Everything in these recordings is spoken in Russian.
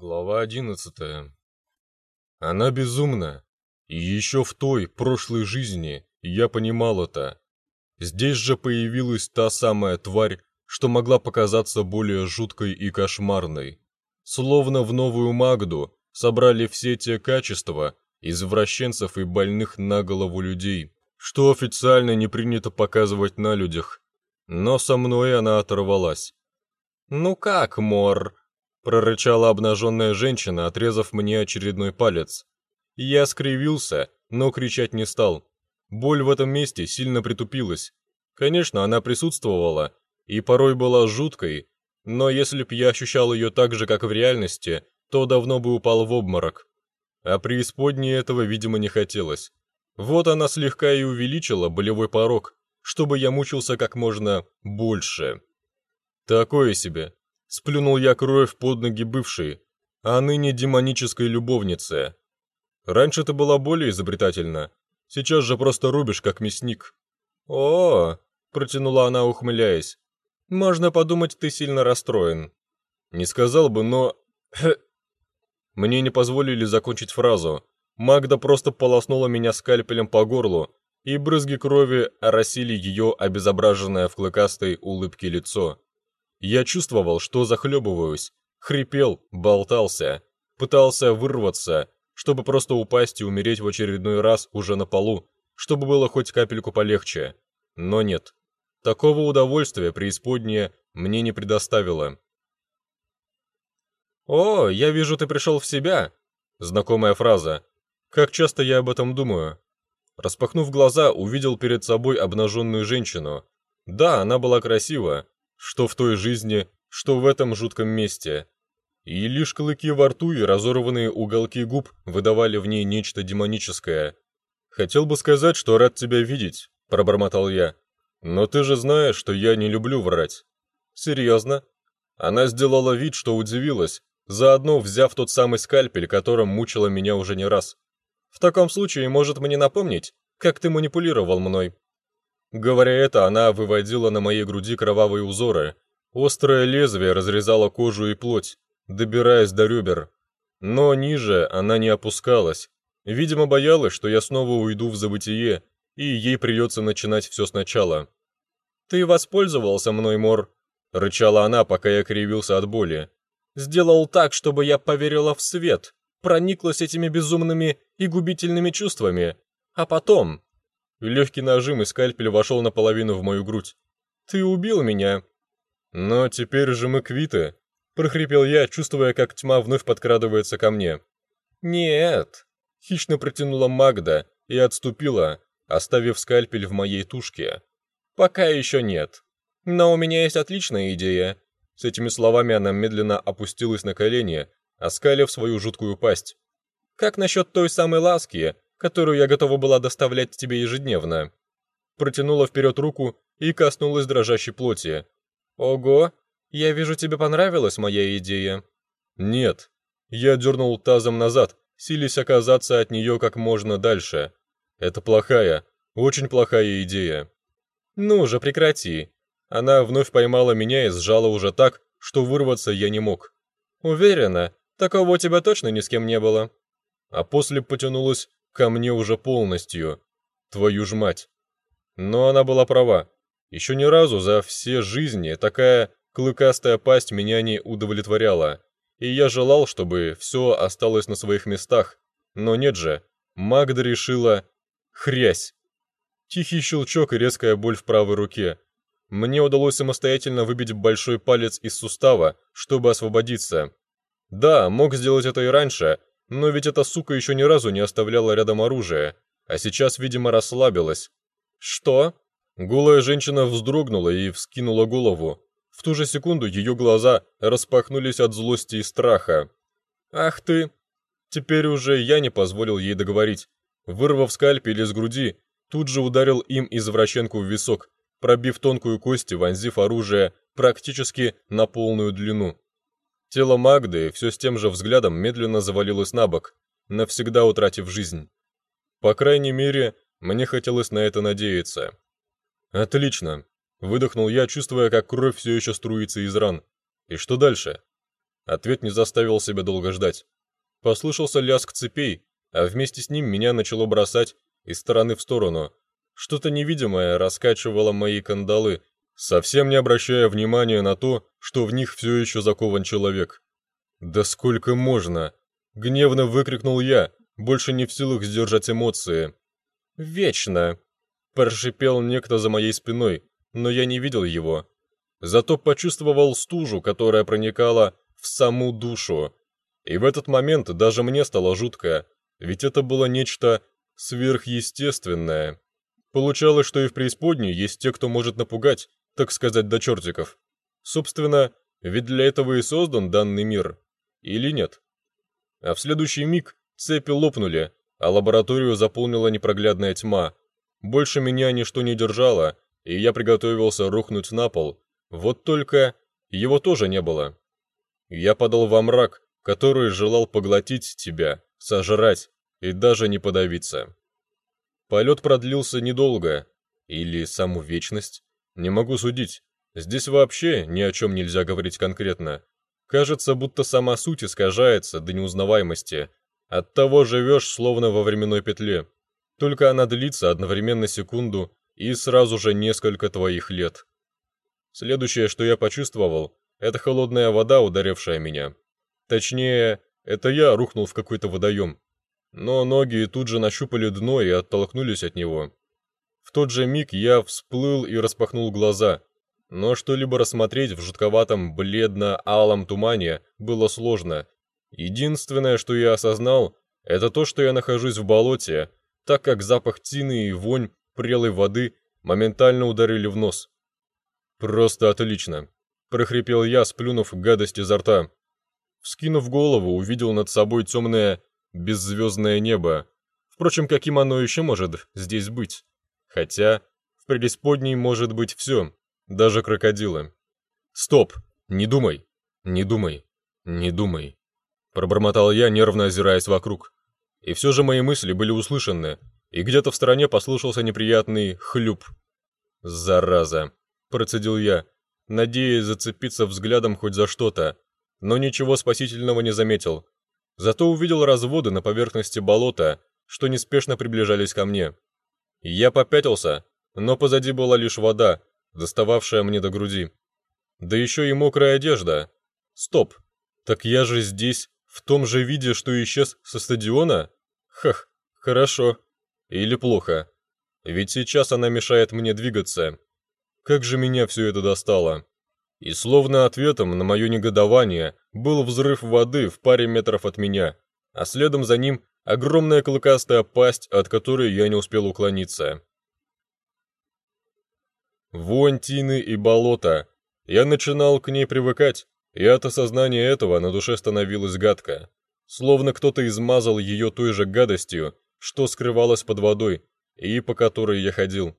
Глава одиннадцатая. Она безумна. И еще в той, прошлой жизни, я понимал это. Здесь же появилась та самая тварь, что могла показаться более жуткой и кошмарной. Словно в новую Магду собрали все те качества извращенцев и больных на голову людей, что официально не принято показывать на людях. Но со мной она оторвалась. «Ну как, Мор?» Прорычала обнаженная женщина, отрезав мне очередной палец. Я скривился, но кричать не стал. Боль в этом месте сильно притупилась. Конечно, она присутствовала, и порой была жуткой, но если б я ощущал ее так же, как в реальности, то давно бы упал в обморок. А преисподней этого, видимо, не хотелось. Вот она слегка и увеличила болевой порог, чтобы я мучился как можно больше. Такое себе. Сплюнул я кровь под ноги бывшей, а ныне демонической любовнице. Раньше ты была более изобретательна, сейчас же просто рубишь, как мясник. О, протянула она, ухмыляясь. Можно подумать, ты сильно расстроен. Не сказал бы, но... Мне не позволили закончить фразу. Магда просто полоснула меня скальпелем по горлу, и брызги крови оросили ее обезображенное в клыкастой улыбке лицо. Я чувствовал, что захлебываюсь, хрипел, болтался, пытался вырваться, чтобы просто упасть и умереть в очередной раз уже на полу, чтобы было хоть капельку полегче. Но нет. Такого удовольствия преисподняя мне не предоставила. «О, я вижу, ты пришел в себя!» Знакомая фраза. Как часто я об этом думаю. Распахнув глаза, увидел перед собой обнаженную женщину. Да, она была красива, что в той жизни, что в этом жутком месте. И лишь клыки во рту и разорванные уголки губ выдавали в ней нечто демоническое. «Хотел бы сказать, что рад тебя видеть», – пробормотал я. «Но ты же знаешь, что я не люблю врать». «Серьезно?» Она сделала вид, что удивилась, заодно взяв тот самый скальпель, которым мучила меня уже не раз. «В таком случае, может мне напомнить, как ты манипулировал мной?» Говоря это, она выводила на моей груди кровавые узоры. Острое лезвие разрезало кожу и плоть, добираясь до ребер. Но ниже она не опускалась. Видимо, боялась, что я снова уйду в забытие, и ей придется начинать все сначала. «Ты воспользовался мной, Мор», — рычала она, пока я кривился от боли. «Сделал так, чтобы я поверила в свет, прониклась этими безумными и губительными чувствами. А потом, Легкий нажим и скальпель вошел наполовину в мою грудь. «Ты убил меня!» «Но теперь же мы квиты!» — прохрипел я, чувствуя, как тьма вновь подкрадывается ко мне. «Нет!» — хищно протянула Магда и отступила, оставив скальпель в моей тушке. «Пока еще нет. Но у меня есть отличная идея». С этими словами она медленно опустилась на колени, оскалив свою жуткую пасть. «Как насчет той самой ласки, которую я готова была доставлять тебе ежедневно. Протянула вперед руку и коснулась дрожащей плоти. Ого, я вижу, тебе понравилась моя идея. Нет. Я дернул тазом назад, силясь оказаться от нее как можно дальше. Это плохая, очень плохая идея. Ну же, прекрати. Она вновь поймала меня и сжала уже так, что вырваться я не мог. Уверена, такого у тебя точно ни с кем не было. А после потянулась ко мне уже полностью. Твою ж мать. Но она была права. Еще ни разу за все жизни такая клыкастая пасть меня не удовлетворяла. И я желал, чтобы все осталось на своих местах. Но нет же. Магда решила... Хрясь. Тихий щелчок и резкая боль в правой руке. Мне удалось самостоятельно выбить большой палец из сустава, чтобы освободиться. Да, мог сделать это и раньше, но ведь эта сука еще ни разу не оставляла рядом оружие, а сейчас, видимо, расслабилась. «Что?» Голая женщина вздрогнула и вскинула голову. В ту же секунду ее глаза распахнулись от злости и страха. «Ах ты!» Теперь уже я не позволил ей договорить. Вырвав скальпель из груди, тут же ударил им извращенку в висок, пробив тонкую кость и вонзив оружие практически на полную длину. Тело Магды все с тем же взглядом медленно завалилось на бок, навсегда утратив жизнь. По крайней мере, мне хотелось на это надеяться. «Отлично!» – выдохнул я, чувствуя, как кровь все еще струится из ран. «И что дальше?» Ответ не заставил себя долго ждать. Послышался лязг цепей, а вместе с ним меня начало бросать из стороны в сторону. Что-то невидимое раскачивало мои кандалы, совсем не обращая внимания на то, что в них все еще закован человек. «Да сколько можно!» — гневно выкрикнул я, больше не в силах сдержать эмоции. «Вечно!» — прошипел некто за моей спиной, но я не видел его. Зато почувствовал стужу, которая проникала в саму душу. И в этот момент даже мне стало жутко, ведь это было нечто сверхъестественное. Получалось, что и в преисподней есть те, кто может напугать, так сказать, до чертиков. Собственно, ведь для этого и создан данный мир. Или нет? А в следующий миг цепи лопнули, а лабораторию заполнила непроглядная тьма. Больше меня ничто не держало, и я приготовился рухнуть на пол. Вот только его тоже не было. Я подал во мрак, который желал поглотить тебя, сожрать и даже не подавиться. Полет продлился недолго, или саму вечность, не могу судить. Здесь вообще ни о чем нельзя говорить конкретно. Кажется, будто сама суть искажается до неузнаваемости. Оттого живешь словно во временной петле. Только она длится одновременно секунду и сразу же несколько твоих лет. Следующее, что я почувствовал, это холодная вода, ударившая меня. Точнее, это я рухнул в какой-то водоем. Но ноги тут же нащупали дно и оттолкнулись от него. В тот же миг я всплыл и распахнул глаза, но что-либо рассмотреть в жутковатом бледно-алом тумане было сложно. Единственное, что я осознал, это то, что я нахожусь в болоте, так как запах тины и вонь прелой воды моментально ударили в нос. «Просто отлично!» – прохрипел я, сплюнув гадость изо рта. Вскинув голову, увидел над собой темное, беззвездное небо. Впрочем, каким оно еще может здесь быть? Хотя в преисподней может быть все, даже крокодилы. «Стоп! Не думай! Не думай! Не думай!» Пробормотал я, нервно озираясь вокруг. И все же мои мысли были услышаны, и где-то в стороне послышался неприятный хлюп. «Зараза!» – процедил я, надеясь зацепиться взглядом хоть за что-то, но ничего спасительного не заметил. Зато увидел разводы на поверхности болота, что неспешно приближались ко мне. Я попятился, но позади была лишь вода, достававшая мне до груди. Да еще и мокрая одежда. Стоп, так я же здесь в том же виде, что исчез со стадиона? Хах, хорошо. Или плохо. Ведь сейчас она мешает мне двигаться. Как же меня все это достало. И словно ответом на мое негодование был взрыв воды в паре метров от меня, а следом за ним огромная клыкастая пасть, от которой я не успел уклониться. Вонь тины и болота. Я начинал к ней привыкать, и от осознания этого на душе становилось гадко. Словно кто-то измазал ее той же гадостью, что скрывалось под водой, и по которой я ходил.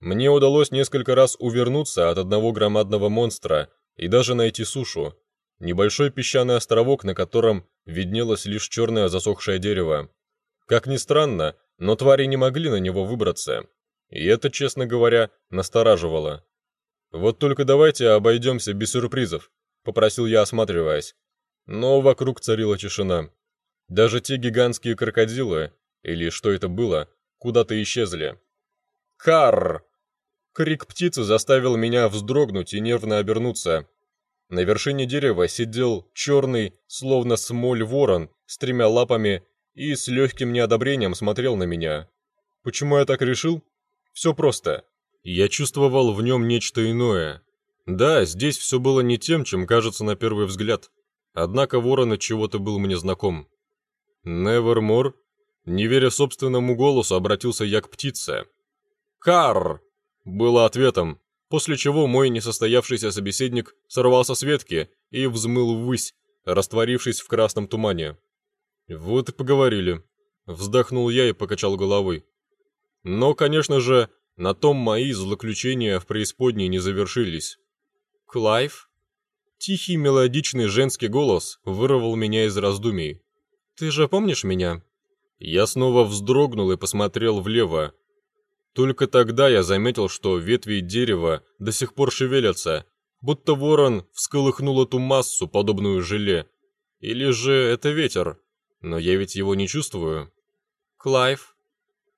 Мне удалось несколько раз увернуться от одного громадного монстра и даже найти сушу. Небольшой песчаный островок, на котором виднелось лишь черное засохшее дерево. Как ни странно, но твари не могли на него выбраться. И это, честно говоря, настораживало. «Вот только давайте обойдемся без сюрпризов», — попросил я, осматриваясь. Но вокруг царила тишина. Даже те гигантские крокодилы, или что это было, куда-то исчезли. «Карр!» Крик птицы заставил меня вздрогнуть и нервно обернуться. На вершине дерева сидел черный, словно смоль ворон, с тремя лапами и с легким неодобрением смотрел на меня. Почему я так решил? Все просто. Я чувствовал в нем нечто иное. Да, здесь все было не тем, чем кажется на первый взгляд. Однако ворон от чего-то был мне знаком. «Невермор?» Не веря собственному голосу, обратился я к птице. «Карр!» было ответом, после чего мой несостоявшийся собеседник сорвался с ветки и взмыл ввысь, растворившись в красном тумане. Вот и поговорили. Вздохнул я и покачал головой. Но, конечно же, на том мои злоключения в преисподней не завершились. «Клайв?» Тихий мелодичный женский голос вырвал меня из раздумий. «Ты же помнишь меня?» Я снова вздрогнул и посмотрел влево, только тогда я заметил, что ветви дерева до сих пор шевелятся, будто ворон всколыхнул эту массу, подобную желе. Или же это ветер, но я ведь его не чувствую. Клайв.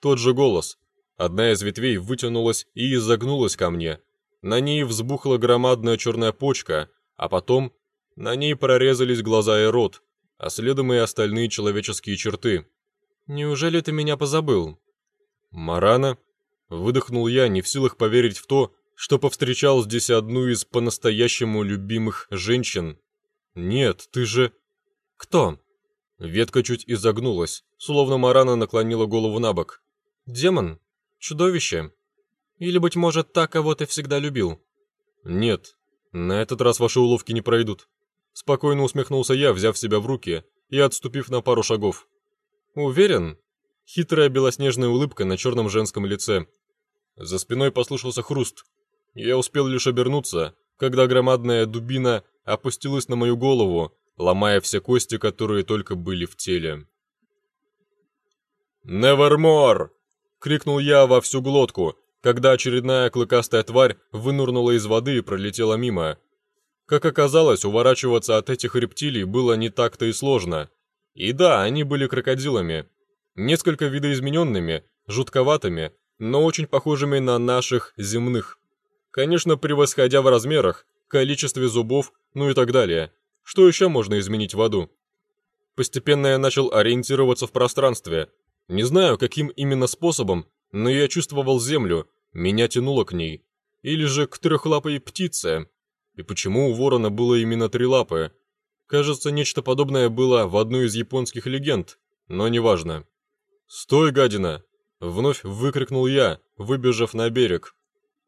Тот же голос. Одна из ветвей вытянулась и изогнулась ко мне. На ней взбухла громадная черная почка, а потом на ней прорезались глаза и рот, а следом и остальные человеческие черты. «Неужели ты меня позабыл?» «Марана?» Выдохнул я, не в силах поверить в то, что повстречал здесь одну из по-настоящему любимых женщин. «Нет, ты же...» «Кто?» Ветка чуть изогнулась, словно Марана наклонила голову на бок. «Демон? Чудовище? Или, быть может, та, кого ты всегда любил?» «Нет, на этот раз ваши уловки не пройдут». Спокойно усмехнулся я, взяв себя в руки и отступив на пару шагов. «Уверен?» Хитрая белоснежная улыбка на черном женском лице. За спиной послышался хруст. Я успел лишь обернуться, когда громадная дубина опустилась на мою голову, ломая все кости, которые только были в теле. «Невермор!» — крикнул я во всю глотку, когда очередная клыкастая тварь вынурнула из воды и пролетела мимо. Как оказалось, уворачиваться от этих рептилий было не так-то и сложно. И да, они были крокодилами. Несколько видоизмененными, жутковатыми, но очень похожими на наших земных. Конечно, превосходя в размерах, количестве зубов, ну и так далее. Что еще можно изменить в аду? Постепенно я начал ориентироваться в пространстве. Не знаю, каким именно способом, но я чувствовал землю, меня тянуло к ней. Или же к трехлапой птице. И почему у ворона было именно три лапы? Кажется, нечто подобное было в одной из японских легенд, но неважно. «Стой, гадина!» — вновь выкрикнул я, выбежав на берег.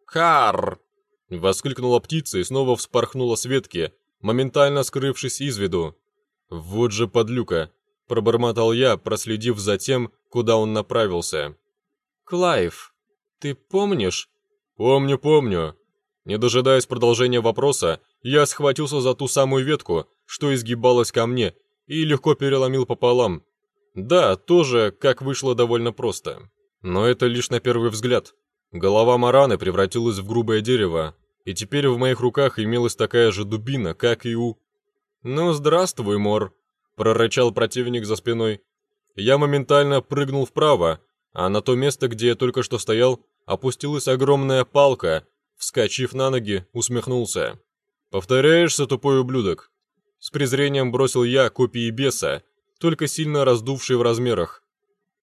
«Кар!» — воскликнула птица и снова вспорхнула с ветки, моментально скрывшись из виду. «Вот же подлюка!» — пробормотал я, проследив за тем, куда он направился. «Клайв, ты помнишь?» «Помню, помню». Не дожидаясь продолжения вопроса, я схватился за ту самую ветку, что изгибалась ко мне, и легко переломил пополам. Да, тоже, как вышло довольно просто. Но это лишь на первый взгляд. Голова Мараны превратилась в грубое дерево, и теперь в моих руках имелась такая же дубина, как и у... «Ну, здравствуй, Мор», — прорычал противник за спиной. Я моментально прыгнул вправо, а на то место, где я только что стоял, опустилась огромная палка. Вскочив на ноги, усмехнулся. «Повторяешься, тупой ублюдок?» С презрением бросил я копии беса, только сильно раздувший в размерах.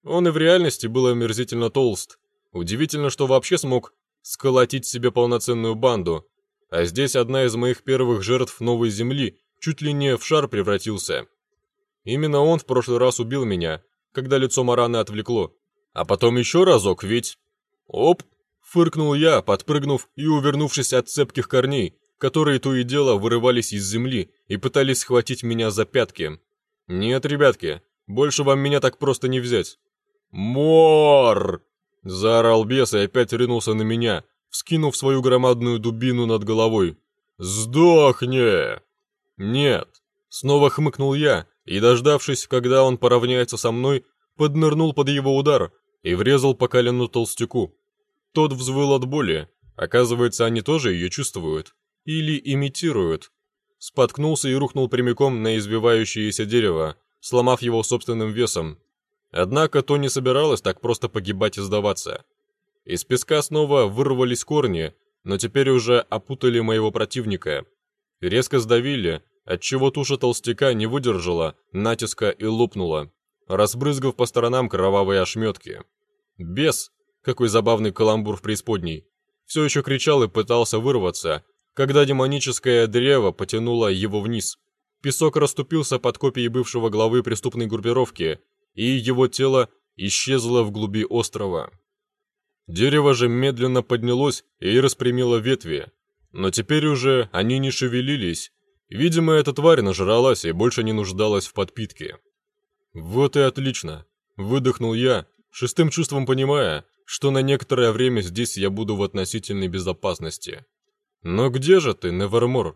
Он и в реальности был омерзительно толст. Удивительно, что вообще смог сколотить себе полноценную банду. А здесь одна из моих первых жертв новой земли чуть ли не в шар превратился. Именно он в прошлый раз убил меня, когда лицо Мараны отвлекло. А потом еще разок, ведь... Оп! Фыркнул я, подпрыгнув и увернувшись от цепких корней, которые то и дело вырывались из земли и пытались схватить меня за пятки. Нет, ребятки, больше вам меня так просто не взять. Мор! Заорал бес и опять ринулся на меня, вскинув свою громадную дубину над головой. «Сдохни!» «Нет!» Снова хмыкнул я, и, дождавшись, когда он поравняется со мной, поднырнул под его удар и врезал по колену толстяку. Тот взвыл от боли. Оказывается, они тоже ее чувствуют. Или имитируют. Споткнулся и рухнул прямиком на извивающееся дерево, сломав его собственным весом. Однако то не собиралось так просто погибать и сдаваться. Из песка снова вырвались корни, но теперь уже опутали моего противника. Резко сдавили, отчего туша толстяка не выдержала натиска и лопнула, разбрызгав по сторонам кровавые ошметки. Бес, какой забавный каламбур в преисподней, все еще кричал и пытался вырваться, когда демоническое древо потянуло его вниз. Песок расступился под копией бывшего главы преступной группировки, и его тело исчезло в глуби острова. Дерево же медленно поднялось и распрямило ветви, но теперь уже они не шевелились. Видимо, эта тварь нажралась и больше не нуждалась в подпитке. «Вот и отлично!» – выдохнул я, шестым чувством понимая, что на некоторое время здесь я буду в относительной безопасности. «Но где же ты, Невермор?»